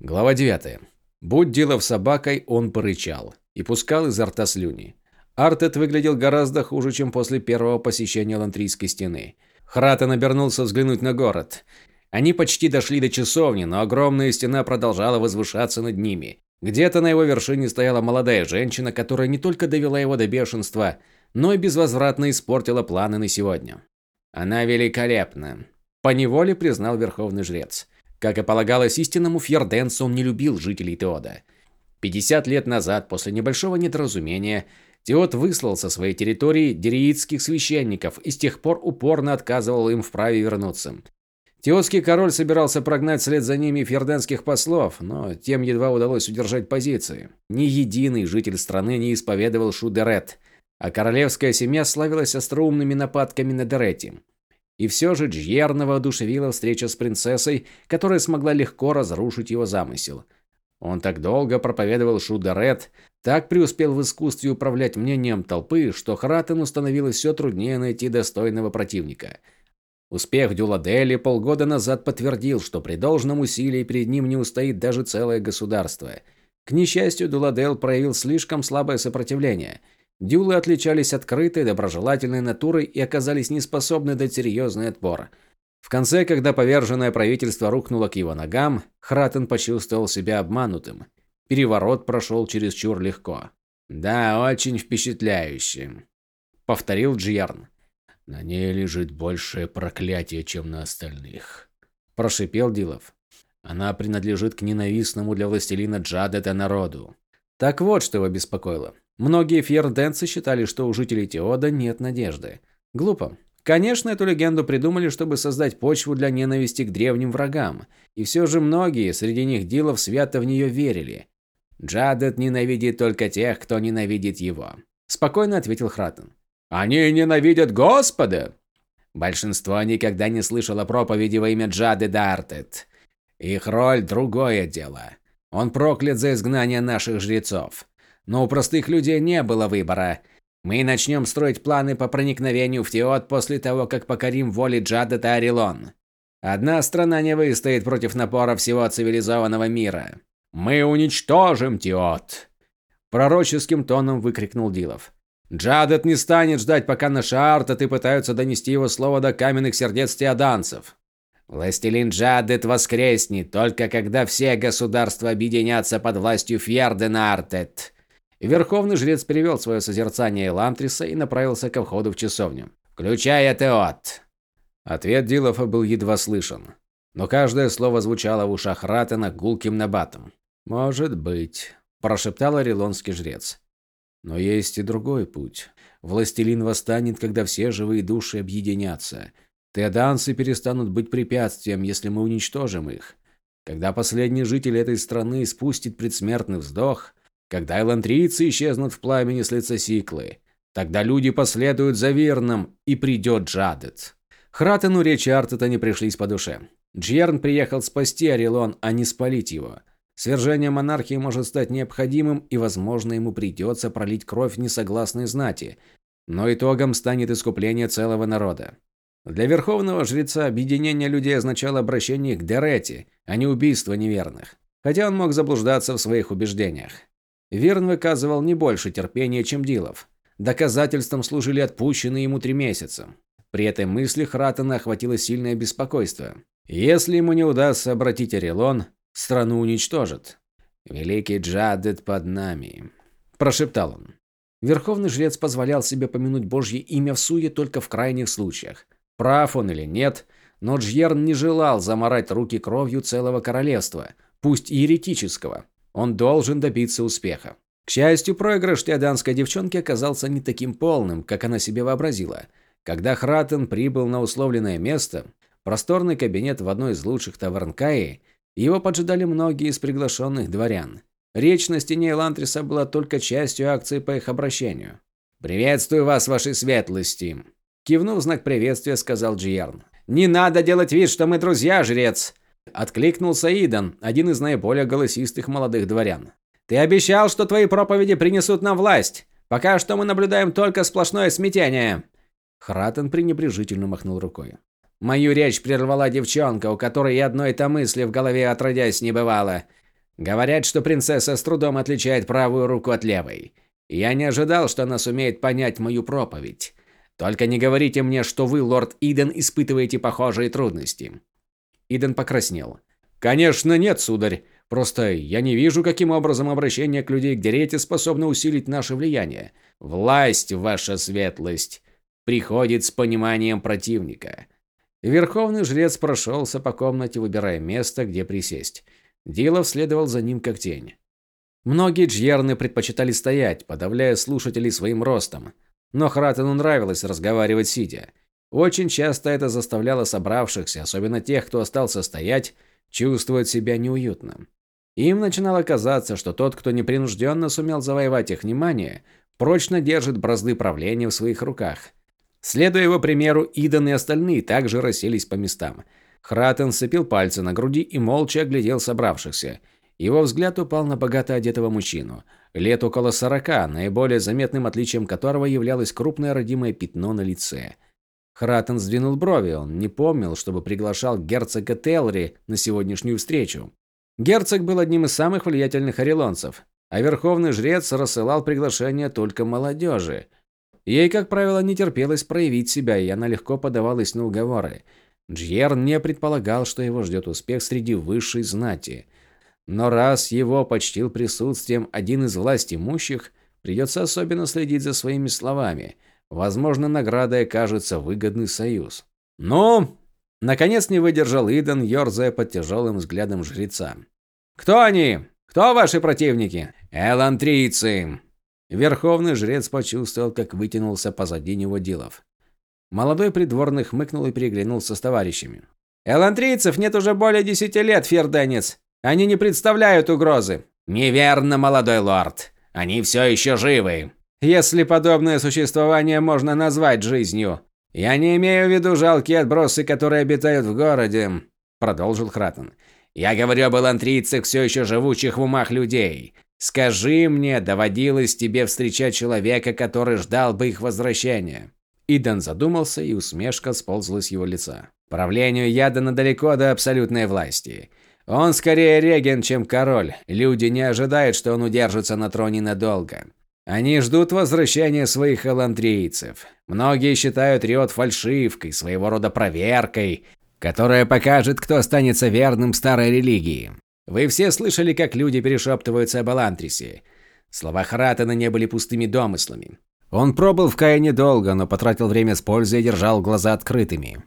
Глава 9. Будь дело в собакой, он порычал и пускал изо рта слюни. Артет выглядел гораздо хуже, чем после первого посещения Лантрийской стены. Хратен обернулся взглянуть на город. Они почти дошли до часовни, но огромная стена продолжала возвышаться над ними. Где-то на его вершине стояла молодая женщина, которая не только довела его до бешенства, но и безвозвратно испортила планы на сегодня. Она великолепна, поневоле признал верховный жрец. Как и полагалось истинному фьерденцу, он не любил жителей Теода. 50 лет назад, после небольшого недоразумения, Теод выслал со своей территории дериитских священников и с тех пор упорно отказывал им в праве вернуться. Теодский король собирался прогнать вслед за ними фьерденских послов, но тем едва удалось удержать позиции. Ни единый житель страны не исповедовал Шудерет, а королевская семья славилась остроумными нападками на Дерети. И все же Джьерна одушевила встреча с принцессой, которая смогла легко разрушить его замысел. Он так долго проповедовал Шударет, так преуспел в искусстве управлять мнением толпы, что Хратену становилось все труднее найти достойного противника. Успех Дюладели полгода назад подтвердил, что при должном усилии перед ним не устоит даже целое государство. К несчастью, Дюладел проявил слишком слабое сопротивление – Дюлы отличались открытой, доброжелательной натурой и оказались неспособны дать серьезный отпор. В конце, когда поверженное правительство рухнуло к его ногам, Хратен почувствовал себя обманутым. Переворот прошел чересчур легко. «Да, очень впечатляюще», — повторил Джиарн. «На ней лежит большее проклятие, чем на остальных», – прошипел Дилов. «Она принадлежит к ненавистному для властелина Джадета народу». Так вот, что его беспокоило. Многие фьерденцы считали, что у жителей Теода нет надежды. Глупо. Конечно, эту легенду придумали, чтобы создать почву для ненависти к древним врагам. И все же многие, среди них Дилов, свято в нее верили. «Джадет ненавидит только тех, кто ненавидит его», – спокойно ответил Хратен. «Они ненавидят Господа!» Большинство никогда не слышало проповеди во имя Джады Дартет. Их роль – другое дело. Он проклят за изгнание наших жрецов. Но у простых людей не было выбора. Мы начнем строить планы по проникновению в Теот после того, как покорим воли Джадета Арилон. Одна страна не выстоит против напора всего цивилизованного мира. Мы уничтожим Теот!» Пророческим тоном выкрикнул Дилов. «Джадет не станет ждать, пока наши артаты пытаются донести его слово до каменных сердец теоданцев. Властелин Джадет воскреснет только когда все государства объединятся под властью Фьердена Артет. Верховный жрец перевел свое созерцание Элантриса и направился ко входу в часовню. «Включай Атеот!» Ответ Дилофа был едва слышен, но каждое слово звучало в ушах Ратена гулким набатом. «Может быть», – прошептал орелонский жрец. «Но есть и другой путь. Властелин восстанет, когда все живые души объединятся. Теоданцы перестанут быть препятствием, если мы уничтожим их. Когда последний житель этой страны спустит предсмертный вздох, когда элантрийцы исчезнут в пламени с лица Сиклы, тогда люди последуют за верным, и придет Джадет. Хратену речи Артета не пришлись по душе. Джерн приехал спасти Орелон, а не спалить его. Свержение монархии может стать необходимым, и, возможно, ему придется пролить кровь несогласной знати, но итогом станет искупление целого народа. Для верховного жреца объединение людей означало обращение к Дерети, а не убийство неверных. Хотя он мог заблуждаться в своих убеждениях. Верн выказывал не больше терпения, чем Дилов. Доказательством служили отпущенные ему три месяца. При этой мысли Хратена охватило сильное беспокойство. Если ему не удастся обратить Орелон, страну уничтожат. «Великий Джадет под нами», – прошептал он. Верховный жрец позволял себе помянуть Божье имя в суе только в крайних случаях. Прав он или нет, но Джьерн не желал заморать руки кровью целого королевства, пусть и еретического. Он должен добиться успеха. К счастью, проигрыш теоданской девчонки оказался не таким полным, как она себе вообразила. Когда Хратен прибыл на условленное место, просторный кабинет в одной из лучших таверн Каи, его поджидали многие из приглашенных дворян. Речь на стене Элантриса была только частью акции по их обращению. «Приветствую вас, вашей светлости!» Кивнув знак приветствия, сказал Джиерн. «Не надо делать вид, что мы друзья, жрец!» Откликнулся Идан, один из наиболее голосистых молодых дворян. «Ты обещал, что твои проповеди принесут нам власть. Пока что мы наблюдаем только сплошное смятение». Хратен пренебрежительно махнул рукой. «Мою речь прервала девчонка, у которой и одной-то мысли в голове отродясь не бывало. Говорят, что принцесса с трудом отличает правую руку от левой. Я не ожидал, что она сумеет понять мою проповедь. Только не говорите мне, что вы, лорд Иден, испытываете похожие трудности. Иден покраснел. Конечно, нет, сударь. Просто я не вижу, каким образом обращение к людей к Дерете способно усилить наше влияние. Власть, ваша светлость, приходит с пониманием противника. Верховный жрец прошелся по комнате, выбирая место, где присесть. Дилов следовал за ним как тень. Многие джьерны предпочитали стоять, подавляя слушателей своим ростом. Но Хратену нравилось разговаривать сидя. Очень часто это заставляло собравшихся, особенно тех, кто остался стоять, чувствовать себя неуютно. Им начинало казаться, что тот, кто непринужденно сумел завоевать их внимание, прочно держит бразды правления в своих руках. Следуя его примеру, Идан и остальные также расселись по местам. Хратен сцепил пальцы на груди и молча оглядел собравшихся. Его взгляд упал на богато одетого мужчину. Лет около сорока, наиболее заметным отличием которого являлось крупное родимое пятно на лице. Хратен сдвинул брови, он не помнил, чтобы приглашал герцога Телри на сегодняшнюю встречу. Герцог был одним из самых влиятельных орелонцев, а верховный жрец рассылал приглашения только молодежи. Ей, как правило, не терпелось проявить себя, и она легко подавалась на уговоры. Джьер не предполагал, что его ждет успех среди высшей знати – но раз его почтил присутствием один из власть имущих, придется особенно следить за своими словами. Возможно, наградой окажется выгодный союз. «Ну?» Наконец не выдержал Иден, ерзая под тяжелым взглядом жреца. «Кто они? Кто ваши противники?» «Элантрийцы!» Верховный жрец почувствовал, как вытянулся позади него Дилов. Молодой придворный хмыкнул и переглянулся с товарищами. «Элантрийцев нет уже более десяти лет, ферденец. Они не представляют угрозы. Неверно, молодой лорд. Они все еще живы. Если подобное существование можно назвать жизнью. Я не имею в виду жалкие отбросы, которые обитают в городе, продолжил Хратен. Я говорю об элантрийцах, все еще живущих в умах людей. Скажи мне, доводилось тебе встречать человека, который ждал бы их возвращения? Идан задумался, и усмешка сползла с его лица. Правлению Ядана далеко до абсолютной власти. Он скорее регент, чем король. Люди не ожидают, что он удержится на троне надолго. Они ждут возвращения своих эландрийцев. Многие считают Риот фальшивкой, своего рода проверкой, которая покажет, кто останется верным старой религии. Вы все слышали, как люди перешептываются об Элантрисе. Слова Хратена не были пустыми домыслами. Он пробыл в Кае недолго, но потратил время с пользой и держал глаза открытыми.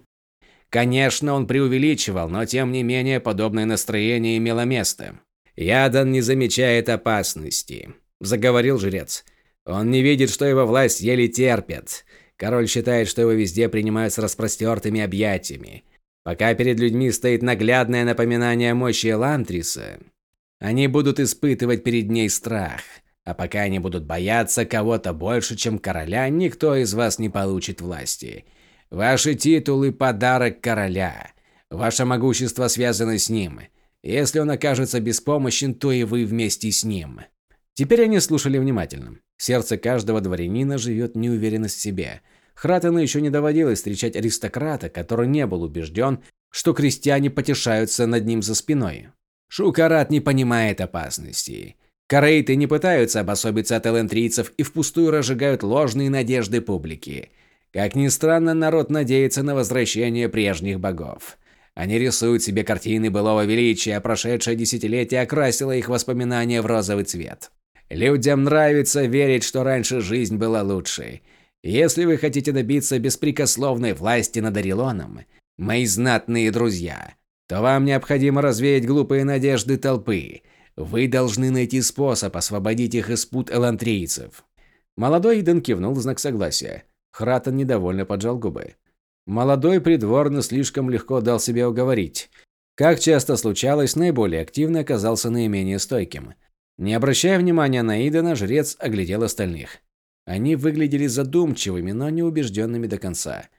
Конечно, он преувеличивал, но тем не менее подобное настроение имело место. «Ядан не замечает опасности», – заговорил жрец. «Он не видит, что его власть еле терпит. Король считает, что его везде принимают с распростертыми объятиями. Пока перед людьми стоит наглядное напоминание о мощи Элантриса, они будут испытывать перед ней страх. А пока они будут бояться кого-то больше, чем короля, никто из вас не получит власти. Ваши титулы – подарок короля. Ваше могущество связано с ним. Если он окажется беспомощен, то и вы вместе с ним. Теперь они слушали внимательно. сердце каждого дворянина живет неуверенность в себе. Хратену еще не доводилось встречать аристократа, который не был убежден, что крестьяне потешаются над ним за спиной. Шукарат не понимает опасности. Корейты не пытаются обособиться от элентрийцев и впустую разжигают ложные надежды публики. Как ни странно, народ надеется на возвращение прежних богов. Они рисуют себе картины былого величия, а прошедшее десятилетие окрасило их воспоминания в розовый цвет. Людям нравится верить, что раньше жизнь была лучшей. Если вы хотите добиться беспрекословной власти над Орелоном, мои знатные друзья, то вам необходимо развеять глупые надежды толпы. Вы должны найти способ освободить их из пут элантрийцев. Молодой Иден кивнул в знак согласия. Хратон недовольно поджал губы. Молодой придворный слишком легко дал себя уговорить. Как часто случалось, наиболее активно оказался наименее стойким. Не обращая внимания на Идена, жрец оглядел остальных. Они выглядели задумчивыми, но не убежденными до конца.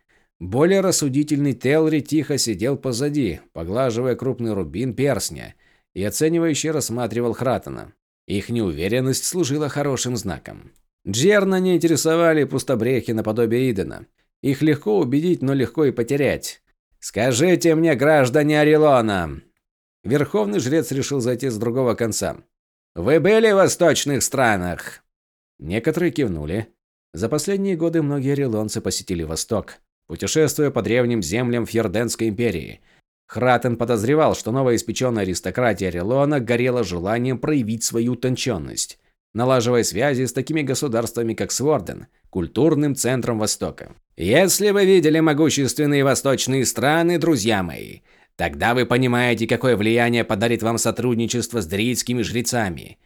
Более рассудительный Телри тихо сидел позади, поглаживая крупный рубин персня, и оценивающе рассматривал Хратона. Их неуверенность служила хорошим знаком. Джерна не интересовали пустобрехи наподобие Идена. Их легко убедить, но легко и потерять. «Скажите мне, граждане Орелона!» Верховный жрец решил зайти с другого конца. «Вы были в восточных странах?» Некоторые кивнули. За последние годы многие орелонцы посетили Восток, путешествуя по древним землям Фьерденской империи. Хратен подозревал, что новоиспеченная аристократия Орелона горела желанием проявить свою утонченность, налаживая связи с такими государствами, как Сворден, культурным центром Востока. «Если вы видели могущественные восточные страны, друзья мои, тогда вы понимаете, какое влияние подарит вам сотрудничество с дрийскими жрецами.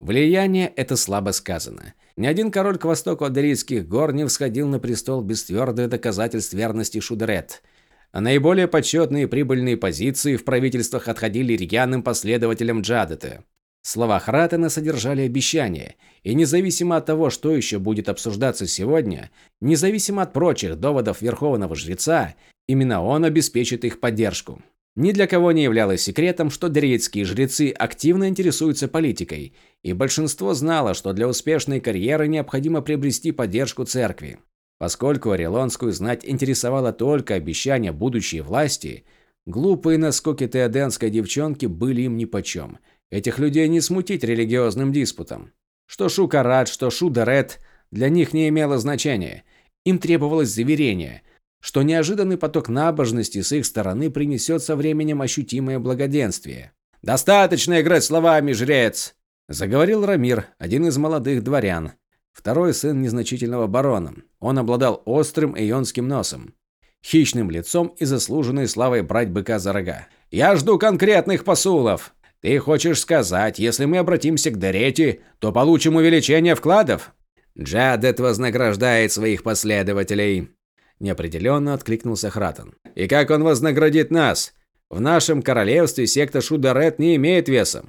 Влияние – это слабо сказано. Ни один король к востоку от Дрийских гор не всходил на престол без твердых доказательств верности Шудерет – а наиболее почетные и прибыльные позиции в правительствах отходили рьяным последователям Джадета. Слова Хратена содержали обещания, и независимо от того, что еще будет обсуждаться сегодня, независимо от прочих доводов Верховного Жреца, именно он обеспечит их поддержку. Ни для кого не являлось секретом, что дрейтские жрецы активно интересуются политикой, и большинство знало, что для успешной карьеры необходимо приобрести поддержку церкви. Поскольку Орелонскую знать интересовало только обещание будущей власти, глупые наскоки теоденской девчонки были им нипочем. Этих людей не смутить религиозным диспутом. Что Шукарат, что Шудерет для них не имело значения. Им требовалось заверение, что неожиданный поток набожности с их стороны принесет со временем ощутимое благоденствие. «Достаточно играть словами, жрец!» – заговорил Рамир, один из молодых дворян, Второй сын незначительного барона. Он обладал острым ионским носом, хищным лицом и заслуженной славой брать быка за рога. «Я жду конкретных посулов. Ты хочешь сказать, если мы обратимся к Дерете, то получим увеличение вкладов?» «Джадет вознаграждает своих последователей», – неопределенно откликнулся Хратон. «И как он вознаградит нас? В нашем королевстве секта Шударет не имеет веса.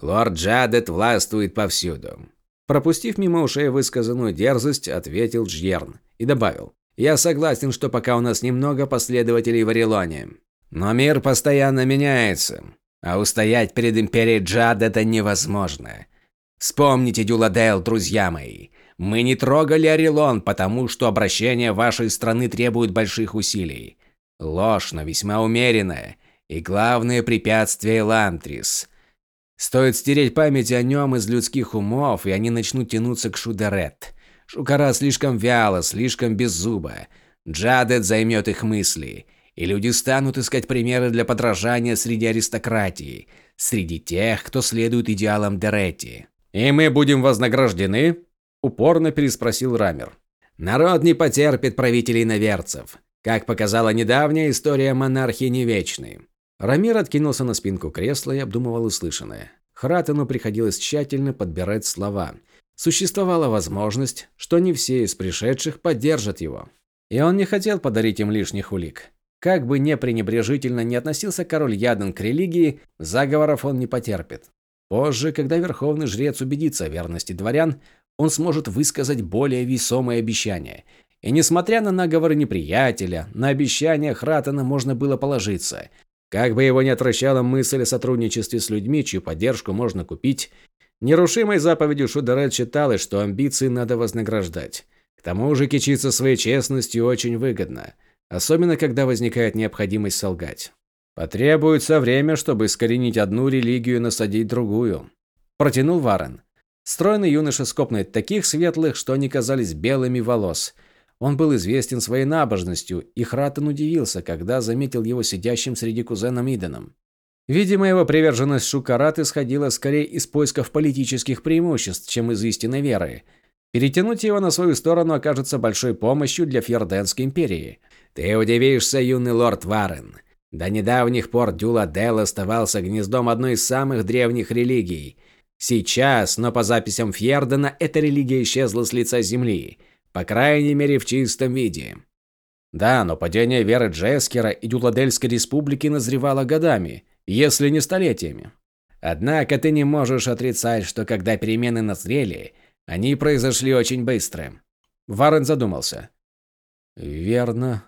Лорд Джадет властвует повсюду. Пропустив мимо ушей высказанную дерзость, ответил Джьерн и добавил. «Я согласен, что пока у нас немного последователей в Орелоне. Но мир постоянно меняется, а устоять перед Империей Джад это невозможно. Вспомните Дюладейл, друзья мои. Мы не трогали Орелон, потому что обращение вашей страны требует больших усилий. Ложь, но весьма умеренная. И главное препятствие Лантрис. Стоит стереть память о нем из людских умов, и они начнут тянуться к Шудерет. Шукара слишком вяло, слишком беззубо. Джадет займет их мысли, и люди станут искать примеры для подражания среди аристократии, среди тех, кто следует идеалам Деретти. «И мы будем вознаграждены?» – упорно переспросил Рамер. «Народ не потерпит правителей наверцев. Как показала недавняя история монархии не вечной. Рамир откинулся на спинку кресла и обдумывал услышанное. Хратену приходилось тщательно подбирать слова. Существовала возможность, что не все из пришедших поддержат его. И он не хотел подарить им лишних улик. Как бы не пренебрежительно не относился король Яден к религии, заговоров он не потерпит. Позже, когда верховный жрец убедится в верности дворян, он сможет высказать более весомые обещания. И несмотря на наговоры неприятеля, на обещания Хратена можно было положиться. Как бы его ни отвращала мысль о сотрудничестве с людьми, чью поддержку можно купить, нерушимой заповедью Шудерет считалось, что амбиции надо вознаграждать. К тому же кичиться своей честностью очень выгодно, особенно когда возникает необходимость солгать. Потребуется время, чтобы искоренить одну религию и насадить другую. Протянул Варен. Стройный юноша с копной таких светлых, что они казались белыми волос – он был известен своей набожностью, и Хратен удивился, когда заметил его сидящим среди кузена Миденом. Видимо, его приверженность Шукарат исходила скорее из поисков политических преимуществ, чем из истинной веры. Перетянуть его на свою сторону окажется большой помощью для Фьерденской империи. Ты удивишься, юный лорд Варен. До недавних пор Дюладел оставался гнездом одной из самых древних религий. Сейчас, но по записям Фьердена, эта религия исчезла с лица земли – по крайней мере, в чистом виде. Да, но падение веры Джескера и Дюладельской республики назревало годами, если не столетиями. Однако ты не можешь отрицать, что когда перемены назрели, они произошли очень быстро. Варен задумался. Верно.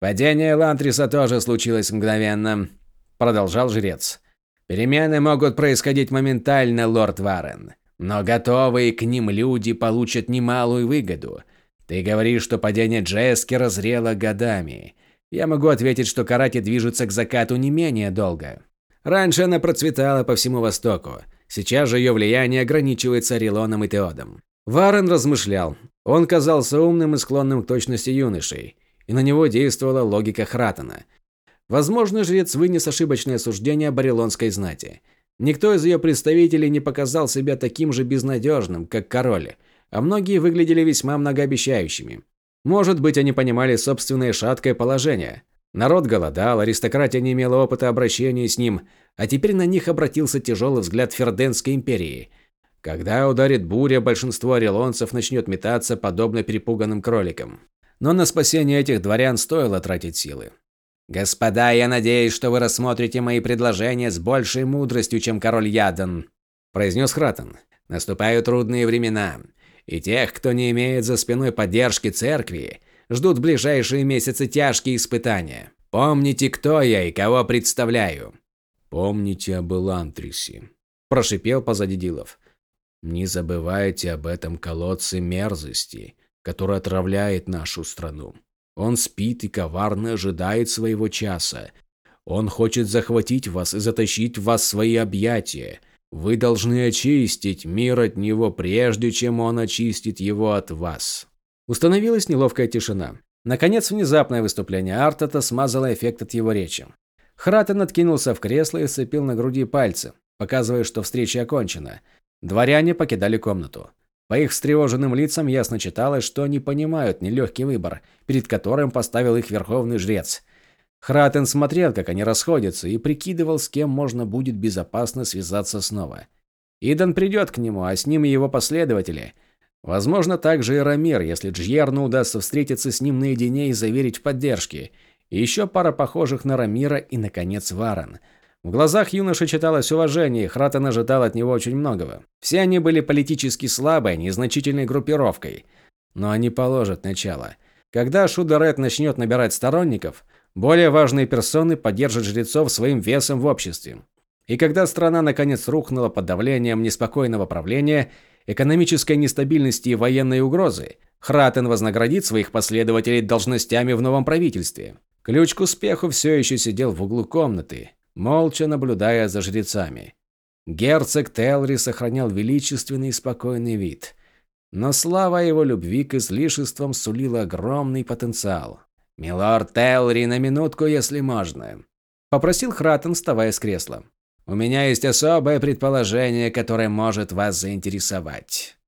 Падение Лантриса тоже случилось мгновенно, продолжал жрец. Перемены могут происходить моментально, лорд Варен. Но готовые к ним люди получат немалую выгоду. Ты говоришь, что падение Джески разрело годами. Я могу ответить, что карате движется к закату не менее долго. Раньше она процветала по всему Востоку. Сейчас же ее влияние ограничивается Рилоном и Теодом. Варен размышлял. Он казался умным и склонным к точности юношей, и на него действовала логика Хратена. Возможно, жрец вынес ошибочное суждение о барилонской знати. Никто из ее представителей не показал себя таким же безнадежным, как король, а многие выглядели весьма многообещающими. Может быть, они понимали собственное шаткое положение. Народ голодал, аристократия не имела опыта обращения с ним, а теперь на них обратился тяжелый взгляд Ферденской империи. Когда ударит буря, большинство орелонцев начнет метаться, подобно перепуганным кроликам. Но на спасение этих дворян стоило тратить силы. «Господа, я надеюсь, что вы рассмотрите мои предложения с большей мудростью, чем король Ядан», – произнес Хратен. «Наступают трудные времена, и тех, кто не имеет за спиной поддержки церкви, ждут ближайшие месяцы тяжкие испытания. Помните, кто я и кого представляю». «Помните об Элантрисе», – прошипел позади Дилов. «Не забывайте об этом колодце мерзости, который отравляет нашу страну. Он спит и коварно ожидает своего часа. Он хочет захватить вас и затащить вас в свои объятия. Вы должны очистить мир от него, прежде чем он очистит его от вас. Установилась неловкая тишина. Наконец, внезапное выступление Артата смазало эффект от его речи. Хратен откинулся в кресло и сцепил на груди пальцы, показывая, что встреча окончена. Дворяне покидали комнату. По их встревоженным лицам ясно читалось, что они понимают нелегкий выбор, перед которым поставил их верховный жрец. Хратен смотрел, как они расходятся, и прикидывал, с кем можно будет безопасно связаться снова. Идан придет к нему, а с ним и его последователи. Возможно, также и Рамир, если Джьерну удастся встретиться с ним наедине и заверить в поддержке. И еще пара похожих на Рамира и, наконец, Варан – в глазах юноши читалось уважение, и Хратен ожидал от него очень многого. Все они были политически слабой, незначительной группировкой. Но они положат начало. Когда Шудерет начнет набирать сторонников, более важные персоны поддержат жрецов своим весом в обществе. И когда страна наконец рухнула под давлением неспокойного правления, экономической нестабильности и военной угрозы, Хратен вознаградит своих последователей должностями в новом правительстве. Ключ к успеху все еще сидел в углу комнаты, молча наблюдая за жрецами. Герцог Телри сохранял величественный и спокойный вид. Но слава его любви к излишествам сулила огромный потенциал. «Милорд Телри, на минутку, если можно», – попросил Хратен, вставая с кресла. «У меня есть особое предположение, которое может вас заинтересовать».